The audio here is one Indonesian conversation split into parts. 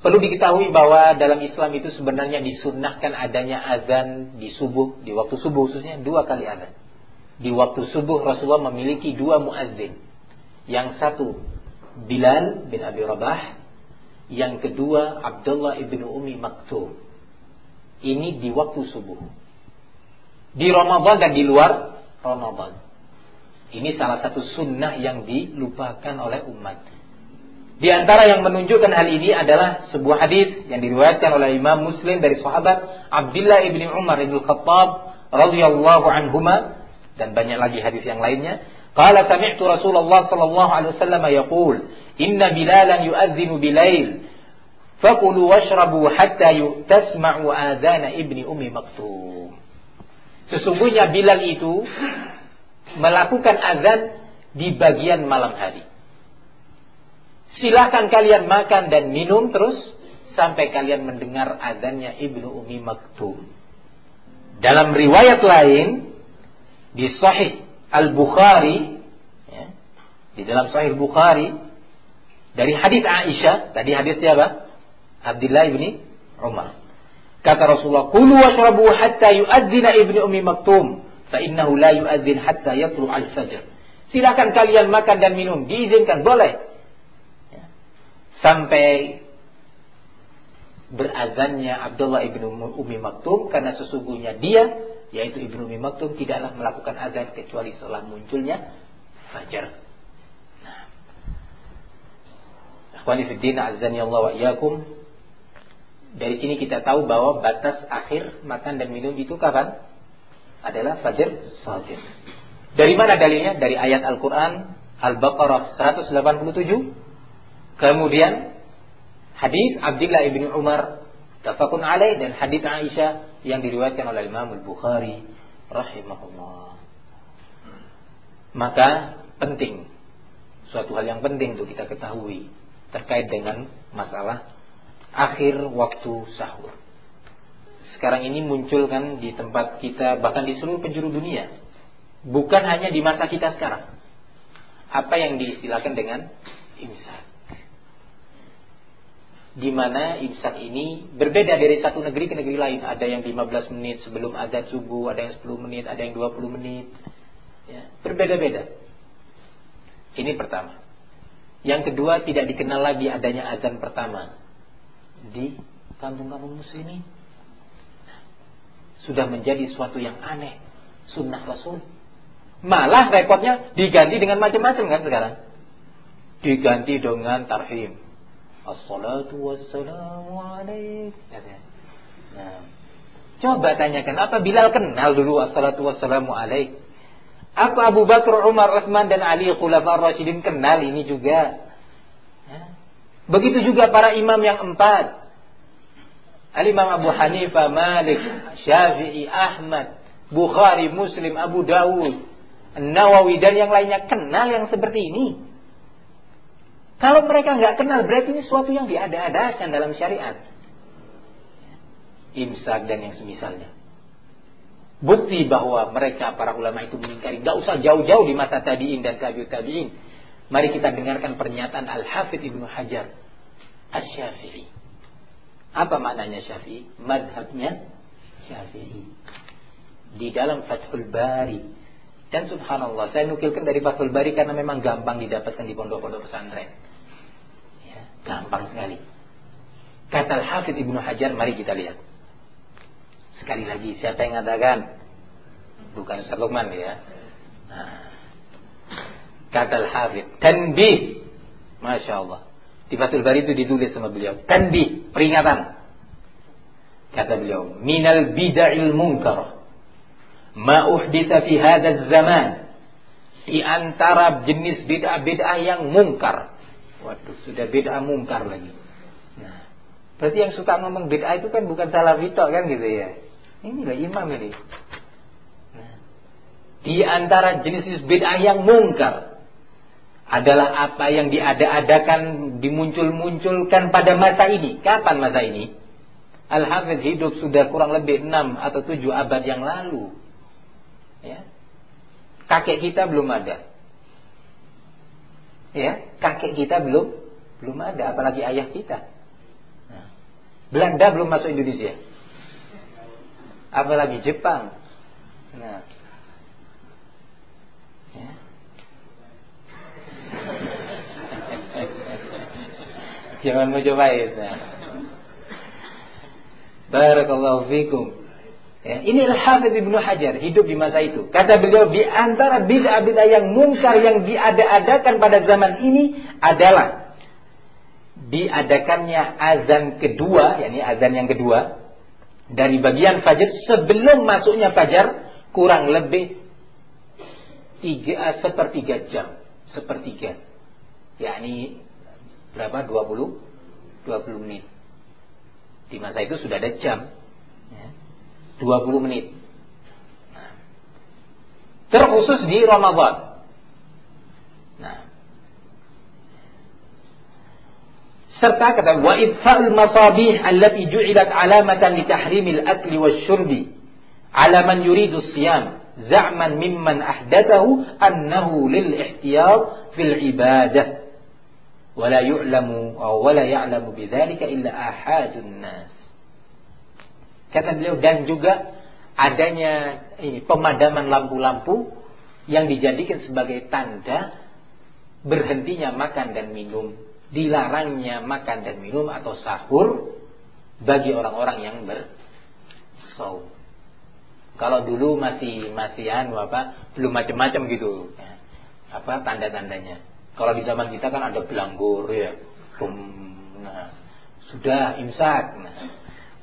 Perlu diketahui bahwa dalam Islam itu sebenarnya disunnahkan adanya azan di subuh, di waktu subuh khususnya dua kali azan. Di waktu subuh Rasulullah memiliki dua muazzin. Yang satu Bilal bin Abi Rabah, yang kedua Abdullah ibnu Umi Maktum. Ini di waktu subuh. Di Ramadan dan di luar Ramadan. Ini salah satu sunnah yang dilupakan oleh umat. Di antara yang menunjukkan hal ini adalah sebuah hadis yang diriwayatkan oleh Imam Muslim dari sahabat Abdullah ibni Umar ibn Khattab radhiyallahu anhuma dan banyak lagi hadis yang lainnya. Qala sami'tu Rasulullah sallallahu alaihi wasallam yaqul, "Inna Bilalan yu'adzinu bilail, fakulu washrabu hatta tasma'u adana ibni Ummi Maktum." Sesungguhnya Bilal itu melakukan azan di bagian malam hari. Silahkan kalian makan dan minum terus sampai kalian mendengar adanya Ibnu Umi Maktum. Dalam riwayat lain di Sahih Al Bukhari, ya, di dalam Sahih Bukhari dari hadis Aisyah, tadi hadis siapa? Abdullah ibni Umar. Kata Rasulullah, "Kulu washrabu hatta yu'adzina Ibnu Umi Maktum, fa innahu la yu'adzin hatta yatlu al-fajr." Silakan kalian makan dan minum, diizinkan, boleh sampai berazannya Abdullah ibnu Umi Maktum karena sesungguhnya dia yaitu ibnu Umi Maktum tidaklah melakukan azan kecuali setelah munculnya fajar. Nah. Dari sini kita tahu bahwa batas akhir makan dan minum itu kapan? Adalah fajar sadiq. Dari mana dalilnya? Dari ayat Al-Qur'an Al-Baqarah 187 Kemudian hadis Abdullah ibn Umar tafakun alaih dan hadis Aisyah yang diriwayatkan oleh Imam Al-Bukhari rahimahullah. Maka penting suatu hal yang penting untuk kita ketahui terkait dengan masalah akhir waktu sahur. Sekarang ini muncul kan di tempat kita bahkan di seluruh penjuru dunia. Bukan hanya di masa kita sekarang. Apa yang diistilahkan dengan imsak di mana imsak ini berbeda dari satu negeri ke negeri lain. Ada yang 15 menit sebelum azan subuh, ada yang 10 menit, ada yang 20 menit. Ya, berbeda-beda. Ini pertama. Yang kedua tidak dikenal lagi adanya azan pertama di kampung-kampung muslimin. Sudah menjadi suatu yang aneh, sunnah Rasul. Malah repotnya diganti dengan macam-macam kan sekarang. Diganti dengan tarhim Assalatu wassalamu alaik. Nah. Coba tanyakan, apa Bilal kenal dulu assalatu wassalamu alaik? Apa Abu Bakar, Umar, Utsman dan Ali Khulafaur Rasyidin kenal ini juga? Begitu juga para imam yang empat. Al-Imam Abu Hanifah, Malik, Syafi'i, Ahmad, Bukhari, Muslim, Abu Dawud, Nawawi dan yang lainnya kenal yang seperti ini. Kalau mereka nggak kenal, berarti ini sesuatu yang diada-adakan dalam syariat. Imsak dan yang semisalnya. Bukti bahwa mereka para ulama itu mengingkari. Gak usah jauh-jauh di masa tabi'in dan tabi'ut tabi'in. Mari kita dengarkan pernyataan Al-Hafidh Ibnu Hajar. As-Syafi'i. Apa maknanya Syafi'i? Madhabnya Syafi'i. Di dalam Fathul Bari. Dan subhanallah, saya nukilkan dari Fathul Bari karena memang gampang didapatkan di pondok-pondok pesantren. Gampang sekali. Kata Al-Hafidh Ibnu Hajar, mari kita lihat. Sekali lagi, siapa yang mengatakan? Bukan Ustaz Luqman ya. Nah. Kata Al-Hafidh, tanbih. Masya Allah. Di Fathul Bari itu ditulis sama beliau. Tanbih, peringatan. Kata beliau, minal bid'il munkar. Ma uhditha fi hadha zaman. Di antara jenis bid'ah-bid'ah yang mungkar Waduh, sudah beda mungkar lagi. Nah, berarti yang suka ngomong beda itu kan bukan salah Vito kan gitu ya. Ini nggak imam ini. Nah, di antara jenis-jenis bid'ah yang mungkar adalah apa yang diada-adakan, dimuncul-munculkan pada masa ini. Kapan masa ini? Al-Hafidh hidup sudah kurang lebih 6 atau 7 abad yang lalu. Ya. Kakek kita belum ada ya kakek kita belum belum ada apalagi ayah kita nah, Belanda belum masuk Indonesia. Apalagi Jepang. Nah. Ya. Jangan mau cobain. Nah. Barakallahu fikum. Ya, ini Al-Hafidh Ibnu Hajar hidup di masa itu. Kata beliau di antara bid'ah-bid'ah yang mungkar yang diada-adakan pada zaman ini adalah diadakannya azan kedua, yakni azan yang kedua dari bagian fajar sebelum masuknya fajar kurang lebih tiga sepertiga jam, sepertiga, yakni berapa? 20 20 menit. Di masa itu sudah ada jam. Ya 20 menit. Terkhusus di Ramadan. Nah. Serta kata wa idfa'ul masabih allati ju'ilat alamatan li tahrimil akli wasyurbi ala man yuridu siyam za'man mimman ahdathahu annahu lil ihtiyat fil ibadah ولا يعلم أو ولا يعلم بذلك إلا أحد الناس Kata beliau dan juga adanya ini pemadaman lampu-lampu yang dijadikan sebagai tanda berhentinya makan dan minum, dilarangnya makan dan minum atau sahur bagi orang-orang yang bersaum. Kalau dulu masih masih anu apa, belum macam-macam gitu. Ya. Apa tanda-tandanya. Kalau di zaman kita kan ada belanggur ya. Bum, nah, sudah imsak. Nah,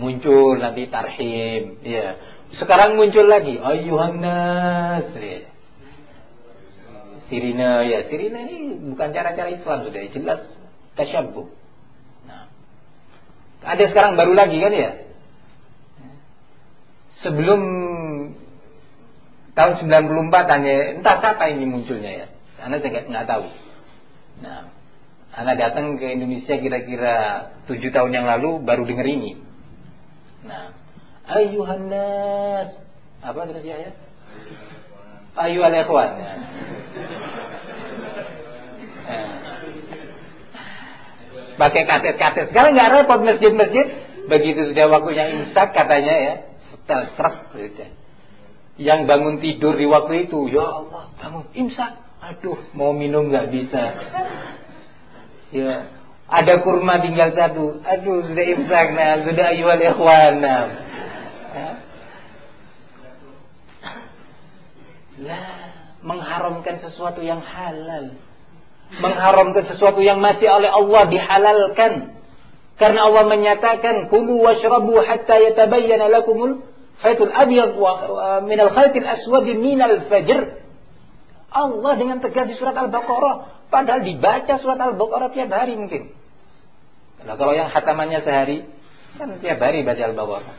muncul nanti tarhim. Ya sekarang muncul lagi. Ayuhan nas. Ya. sirina. Ya sirina ini bukan cara-cara Islam sudah jelas tasyabbuh. Nah. Ada sekarang baru lagi kan ya? Sebelum tahun 94 hanya entah kapan ini munculnya ya. Anda saya nggak tahu. Nah Anda datang ke Indonesia kira-kira tujuh tahun yang lalu baru dengar ini Nah, ayuhan nas. Apa terus ya? Ayuhal ikhwan. Ya. Pakai kaset-kaset. Sekarang nggak repot masjid-masjid. Begitu sudah waktunya imsak katanya ya. Setel truk. Gitu. Yang bangun tidur di waktu itu. Ya Allah bangun imsak. Aduh mau minum nggak bisa. Ya ada kurma tinggal satu. Aduh, sudah imsak nah, sudah ayuhal ikhwan. Nah. Lah, mengharamkan sesuatu yang halal. Mengharamkan sesuatu yang masih oleh Allah dihalalkan. Karena Allah menyatakan, "Kulu washrabu hatta yatabayyana lakumul khaytul abyad wa min al-khaytil aswad min al-fajr." Allah dengan tegas di surat Al-Baqarah, padahal dibaca surat Al-Baqarah tiap hari mungkin. Nah, kalau yang khatamannya sehari kan tiap hari baca Al-Baqarah.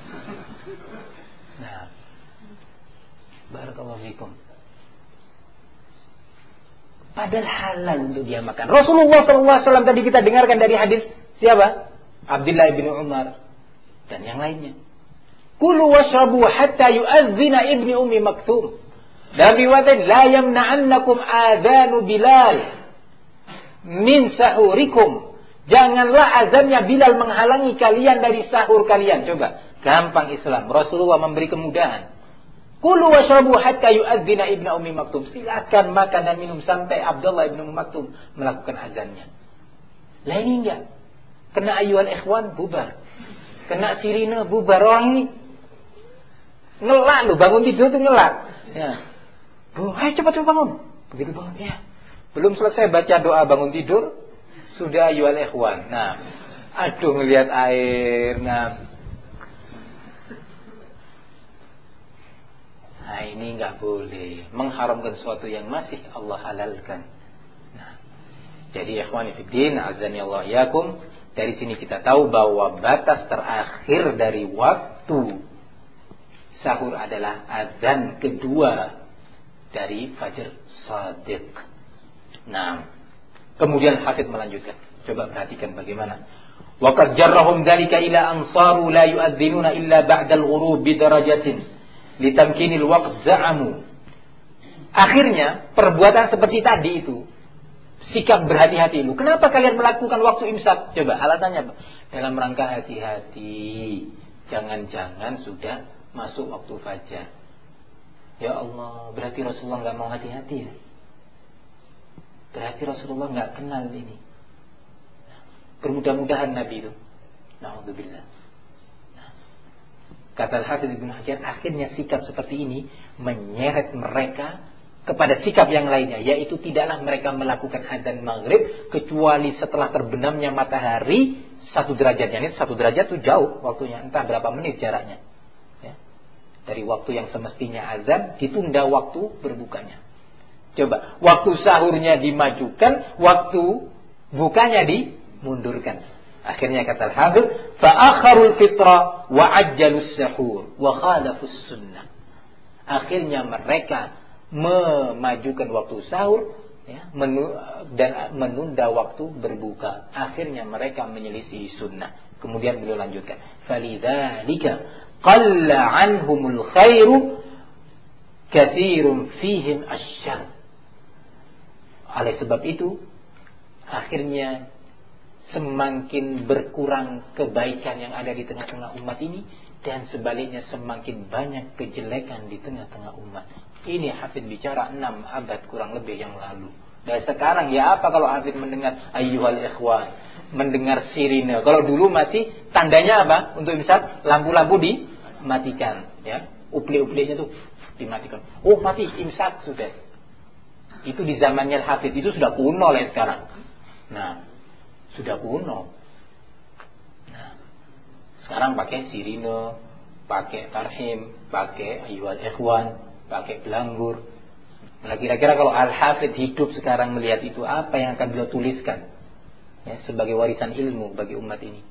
Nah. Barakallahu fikum. Padahal halal untuk dia makan. Rasulullah SAW tadi kita dengarkan dari hadis siapa? Abdullah bin Umar dan yang lainnya. Kulu washrabu hatta yu'adzina ibni ummi maktum. Dan riwayat la yamna'annakum adhanu Bilal min sahurikum Janganlah azannya Bilal menghalangi kalian dari sahur kalian. Coba, gampang Islam. Rasulullah memberi kemudahan. Kulu washrabu hatta yu'adzina ibna Ummi Maktum. Silakan makan dan minum sampai Abdullah ibnu Ummi Maktum melakukan azannya. Lah ini enggak. Kena ayuan ikhwan bubar. Kena sirine bubar. Orang ini ngelak lu bangun tidur tuh ngelak. Ya. Bu, ayo cepat cepat bangun. Begitu bangun ya. Belum selesai baca doa bangun tidur, sudah yual ikhwan. Nah, aduh ngelihat air. Nah, Nah ini nggak boleh mengharamkan sesuatu yang masih Allah halalkan. Nah, jadi ikhwan fiddin azani Allah yakum dari sini kita tahu bahwa batas terakhir dari waktu sahur adalah azan kedua dari fajar sadiq. Nah, Kemudian Hafid melanjutkan. Coba perhatikan bagaimana. Waqad jarrahum dzalika ila ansaru la yu'adzinuna illa ba'dal ghurub bidarajatin litamkinil waqt za'amu. Akhirnya perbuatan seperti tadi itu sikap berhati-hati lu. Kenapa kalian melakukan waktu imsak? Coba alasannya apa? Dalam rangka hati-hati. Jangan-jangan sudah masuk waktu fajar. Ya Allah, berarti Rasulullah nggak mau hati-hati ya? Berarti Rasulullah nggak kenal ini. Bermudah-mudahan Nabi itu. Alhamdulillah. Kata Al-Hafidh Ibn Hajar, akhirnya sikap seperti ini menyeret mereka kepada sikap yang lainnya yaitu tidaklah mereka melakukan adzan maghrib kecuali setelah terbenamnya matahari satu derajatnya ini satu derajat itu jauh waktunya entah berapa menit jaraknya ya. dari waktu yang semestinya azan ditunda waktu berbukanya coba waktu sahurnya dimajukan waktu bukanya dimundurkan akhirnya kata Habib fa'akharul fitra wa ajjalus sahur wa khalafus sunnah akhirnya mereka memajukan waktu sahur ya, menu, dan menunda waktu berbuka. Akhirnya mereka menyelisih sunnah. Kemudian beliau lanjutkan, "Falidzalika qalla anhumul khairu katsirun fihim asyar." Oleh sebab itu, akhirnya semakin berkurang kebaikan yang ada di tengah-tengah umat ini dan sebaliknya semakin banyak kejelekan di tengah-tengah umat. Ini Hafid bicara 6 abad kurang lebih yang lalu. Dan sekarang ya apa kalau Hafid mendengar ayyuhal ikhwan, mendengar sirine. Kalau dulu masih tandanya apa? Untuk misal lampu-lampu dimatikan, ya. Upli-uplinya tuh dimatikan. Oh, mati imsak sudah. Itu di zamannya Hafid itu sudah kuno lah sekarang. Nah, sudah kuno. Nah, sekarang pakai sirine, pakai tarhim, pakai ayyuhal ikhwan, pakai belanggur. Nah, kira-kira kalau Al-Hafidh hidup sekarang melihat itu, apa yang akan beliau tuliskan? Ya, sebagai warisan ilmu bagi umat ini.